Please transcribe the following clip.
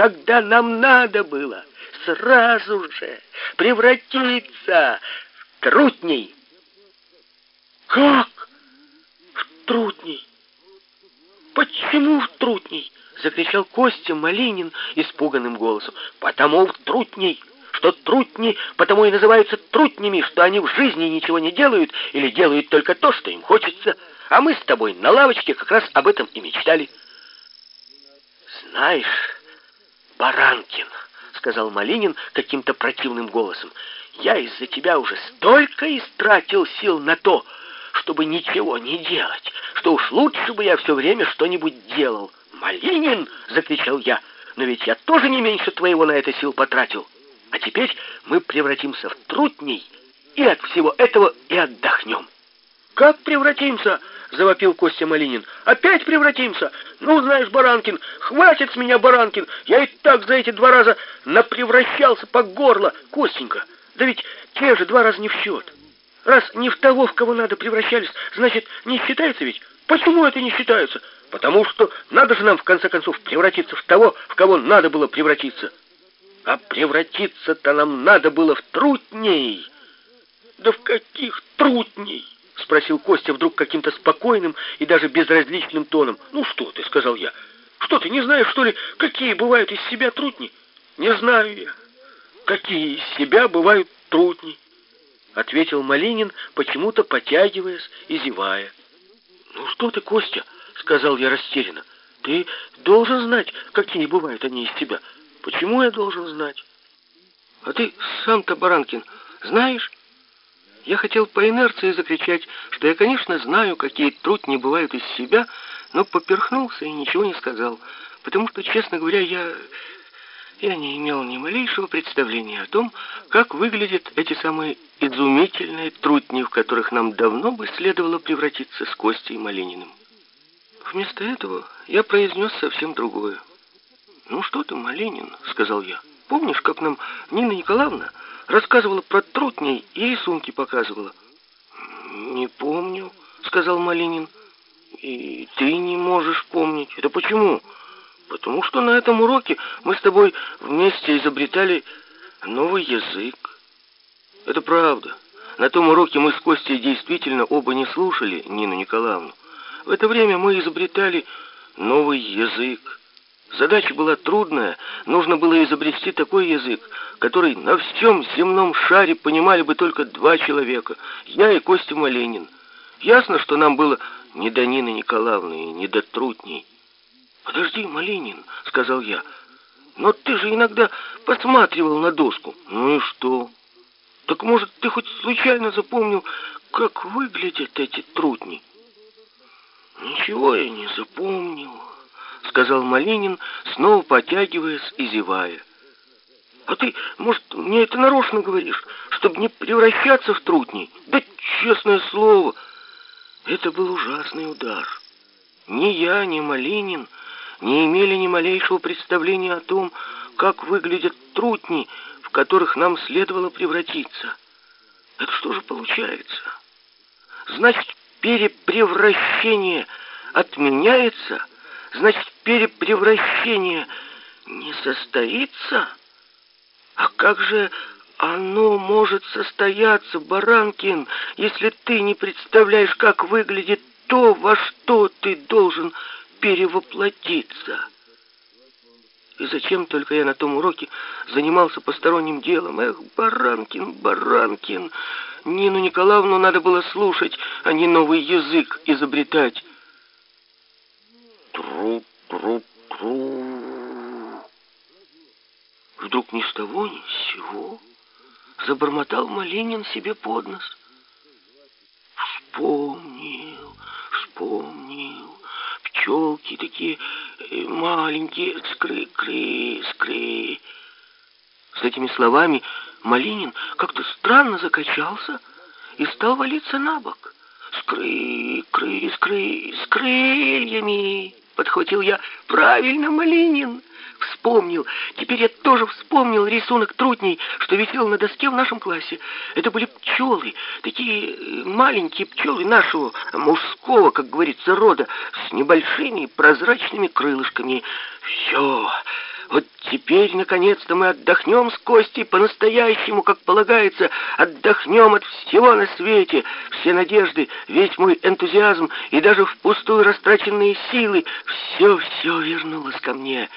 когда нам надо было сразу же превратиться в трутней. Как? В трутней? Почему в трутней? Закричал Костя Малинин испуганным голосом. Потому в трутней что трутни потому и называются трутнями, что они в жизни ничего не делают или делают только то, что им хочется. А мы с тобой на лавочке как раз об этом и мечтали. Знаешь, Баранкин, сказал Малинин каким-то противным голосом, я из-за тебя уже столько истратил сил на то, чтобы ничего не делать, что уж лучше бы я все время что-нибудь делал. «Малинин!» — закричал я. «Но ведь я тоже не меньше твоего на это сил потратил». А теперь мы превратимся в трутней и от всего этого и отдохнем. Как превратимся? завопил Костя Малинин. Опять превратимся? Ну, знаешь, Баранкин, хватит с меня, Баранкин. Я и так за эти два раза напревращался по горло. Костенька, да ведь те же два раза не в счет. Раз не в того, в кого надо превращались, значит, не считается ведь? Почему это не считается? Потому что надо же нам, в конце концов, превратиться в того, в кого надо было превратиться. А превратиться-то нам надо было в трутней. Да в каких трутней? Спросил Костя вдруг каким-то спокойным и даже безразличным тоном. Ну что ты, сказал я. Что ты, не знаешь, что ли, какие бывают из себя трутни? Не знаю я. Какие из себя бывают трутни? Ответил Малинин, почему-то потягиваясь и зевая. Ну что ты, Костя, сказал я растерянно. Ты должен знать, какие бывают они из себя. Почему я должен знать? А ты сам-то, Баранкин, знаешь? Я хотел по инерции закричать, что я, конечно, знаю, какие трудни бывают из себя, но поперхнулся и ничего не сказал, потому что, честно говоря, я... Я не имел ни малейшего представления о том, как выглядят эти самые изумительные трутни, в которых нам давно бы следовало превратиться с Костей Малининым. Вместо этого я произнес совсем другое. «Ну что ты, Малинин?» — сказал я. «Помнишь, как нам Нина Николаевна рассказывала про трутней и рисунки показывала?» «Не помню», — сказал Малинин. «И ты не можешь помнить. Это почему?» «Потому что на этом уроке мы с тобой вместе изобретали новый язык». «Это правда. На том уроке мы с Костей действительно оба не слушали Нину Николаевну. В это время мы изобретали новый язык. Задача была трудная, нужно было изобрести такой язык, который на всем земном шаре понимали бы только два человека, я и Костя Маленин. Ясно, что нам было не до Нины Николаевны и не до Трутней. «Подожди, Малинин», — сказал я, — «но ты же иногда посматривал на доску». «Ну и что?» «Так, может, ты хоть случайно запомнил, как выглядят эти трутни?» «Ничего я не запомнил», — сказал Малинин, снова потягиваясь и зевая. «А ты, может, мне это нарочно говоришь, чтобы не превращаться в трутней? Да честное слово!» Это был ужасный удар. Ни я, ни Малинин не имели ни малейшего представления о том, как выглядят трутни, в которых нам следовало превратиться. Это что же получается? Значит, перепревращение отменяется, значит, перепревращение не состоится? А как же оно может состояться, Баранкин, если ты не представляешь, как выглядит то, во что ты должен перевоплотиться? И зачем только я на том уроке занимался посторонним делом? Эх, Баранкин, Баранкин, Нину Николаевну надо было слушать, а не новый язык изобретать. Тру. Вдруг ни с того, ни с сего забормотал Малинин себе под нос. Вспомнил, вспомнил. Пчелки такие э, маленькие, скры-кры, скры. С этими словами Малинин как-то странно закачался и стал валиться на бок. Скры, кры, скры, с крыльями подхватил я. «Правильно, Малинин!» Вспомнил. Теперь я тоже вспомнил рисунок трутней, что висел на доске в нашем классе. Это были пчелы, такие э, маленькие пчелы нашего мужского, как говорится, рода, с небольшими прозрачными крылышками. Все, вот теперь... наконец-то, мы отдохнем с Костей по-настоящему, как полагается, отдохнем от всего на свете, все надежды, весь мой энтузиазм и даже впустую растраченные силы, все-все вернулось ко мне».